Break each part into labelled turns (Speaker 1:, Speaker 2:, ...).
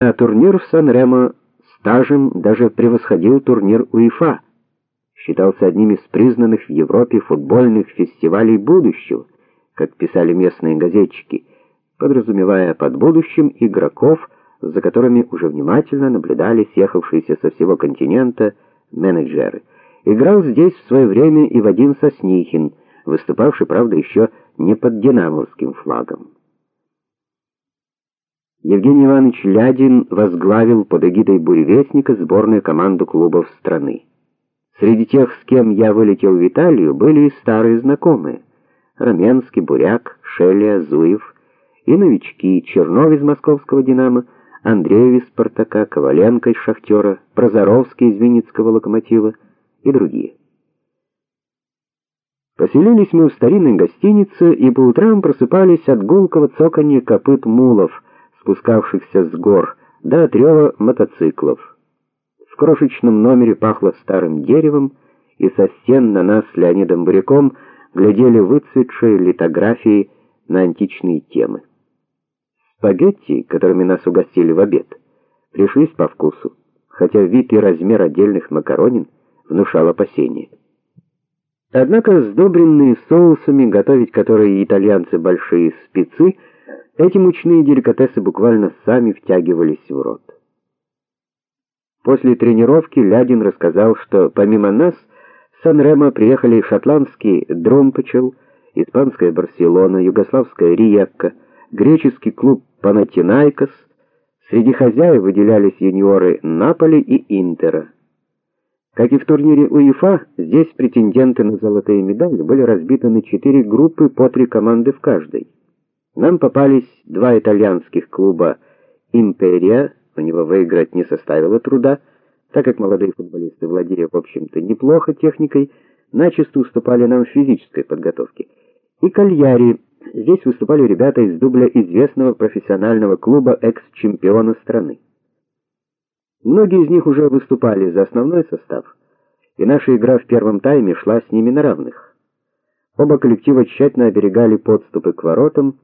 Speaker 1: А турнир в Сан-Ремо стажем даже превосходил турнир УЕФА. Считался одним из признанных в Европе футбольных фестивалей будущего, как писали местные газетчики, подразумевая под будущим игроков, за которыми уже внимательно наблюдали съехавшиеся со всего континента менеджеры. Играл здесь в свое время и Вадим Соснихин, выступавший, правда, еще не под динамовским флагом. Евгений Иванович Лядин возглавил под эгидой Буревестника сборную команду клубов страны. Среди тех, с кем я вылетел в Италию, были и старые знакомые: Раменский, Буряк, Шелли, Зуев и новички: Чернов из московского Динамо, Андреев из Спартака, Коваленко из Шахтера, Прозоровский из Винницкого Локомотива и другие. Поселились мы в старинной гостинице и по утрам просыпались от гулкого цоканья копыт мулов спускавшихся с гор, до от мотоциклов. В крошечном номере пахло старым деревом, и со стен на нас с Леонидом Буряком глядели выцветшие литографии на античные темы. Спагетти, которыми нас угостили в обед, пришлись по вкусу, хотя вид и размер отдельных макаронин внушал опасения. Однако сдобренные соусами, готовить которые итальянцы большие спецы, эти мучные деликатесы буквально сами втягивались в рот. После тренировки Лядин рассказал, что помимо нас с Сан-Ремо приехали шотландский Дромпечел, испанская Барселона, югославская Риекка, греческий клуб Панатинайкос. Среди хозяев выделялись юниоры Наполи и Интера. Как и в турнире УЕФА, здесь претенденты на золотые медали были разбиты на четыре группы по три команды в каждой. Нам попались два итальянских клуба Империя, у него выиграть не составило труда, так как молодые футболисты, владея, в общем-то, неплохо техникой, начисто уступали нам в физической подготовке. И Кальяри, здесь выступали ребята из дубля известного профессионального клуба экс-чемпиона страны. Многие из них уже выступали за основной состав, и наша игра в первом тайме шла с ними на равных. Оба коллектива тщательно оберегали подступы к воротам,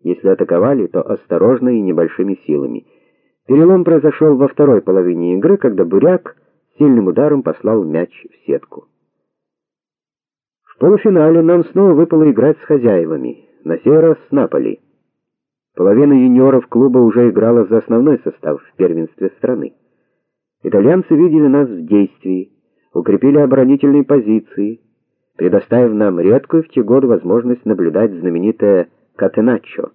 Speaker 1: если атаковали, то осторожно и небольшими силами. Перелом произошел во второй половине игры, когда Буряк сильным ударом послал мяч в сетку. В полуфинале нам снова выпало играть с хозяевами, на сей раз с Наполи. Половина юниоров клуба уже играла за основной состав в первенстве страны. Итальянцы видели нас в действии, укрепили оборонительные позиции, предоставив нам редкую в те годы возможность наблюдать знаменитое Катеначо.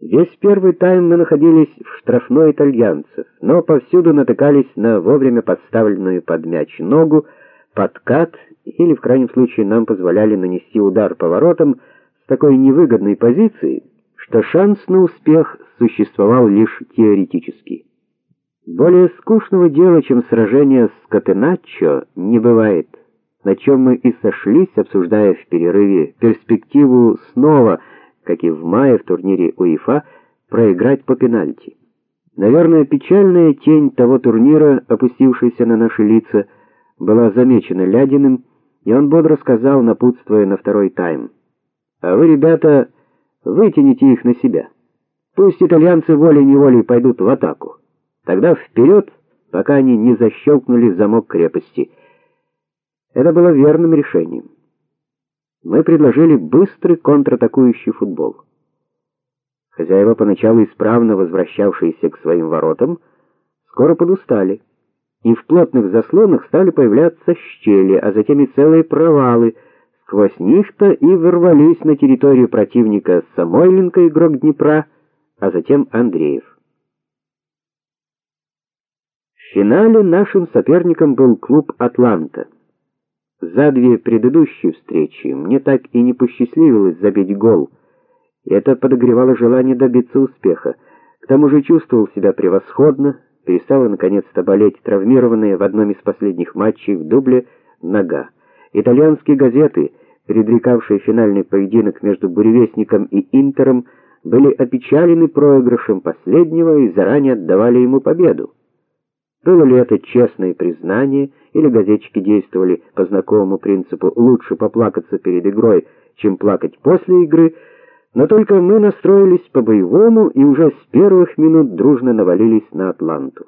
Speaker 1: Весь первый тайм мы находились в штрафной итальянцев, но повсюду натыкались на вовремя подставленную под мяч ногу, подкат или в крайнем случае нам позволяли нанести удар поворотом с такой невыгодной позиции, что шанс на успех существовал лишь теоретически. Более скучного дела, чем сражение с Катеначо, не бывает на чем мы и сошлись, обсуждая в перерыве перспективу снова, как и в мае в турнире УЕФА, проиграть по пенальти. Наверное, печальная тень того турнира, опустившаяся на наши лица, была замечена Лядиным, и он бодро сказал, напутствуя на второй тайм: "А вы, ребята, вытяните их на себя. Пусть итальянцы волей-неволей пойдут в атаку. Тогда вперед, пока они не защелкнули замок крепости". Это было верным решением. Мы предложили быстрый контратакующий футбол. Хозяева, поначалу исправно возвращавшиеся к своим воротам, скоро подустали, и в плотных заслонах стали появляться щели, а затем и целые провалы. Сквозь них-то и ворвались на территорию противника Самойленко, игрок Днепра, а затем Андреев. В финале нашим соперником был клуб Атланта. За две предыдущие встречи мне так и не посчастливилось забить гол. Это подогревало желание добиться успеха. К тому же чувствовал себя превосходно, перестала наконец-то болеть травмированная в одном из последних матчей в дубле нога. Итальянские газеты, предрекавшие финальный поединок между Буревестником и Интером, были опечалены проигрышем последнего и заранее отдавали ему победу. Было ли это честное признание, или газетчики действовали по знакомому принципу лучше поплакаться перед игрой, чем плакать после игры, Но только мы настроились по-боевому и уже с первых минут дружно навалились на Атланту.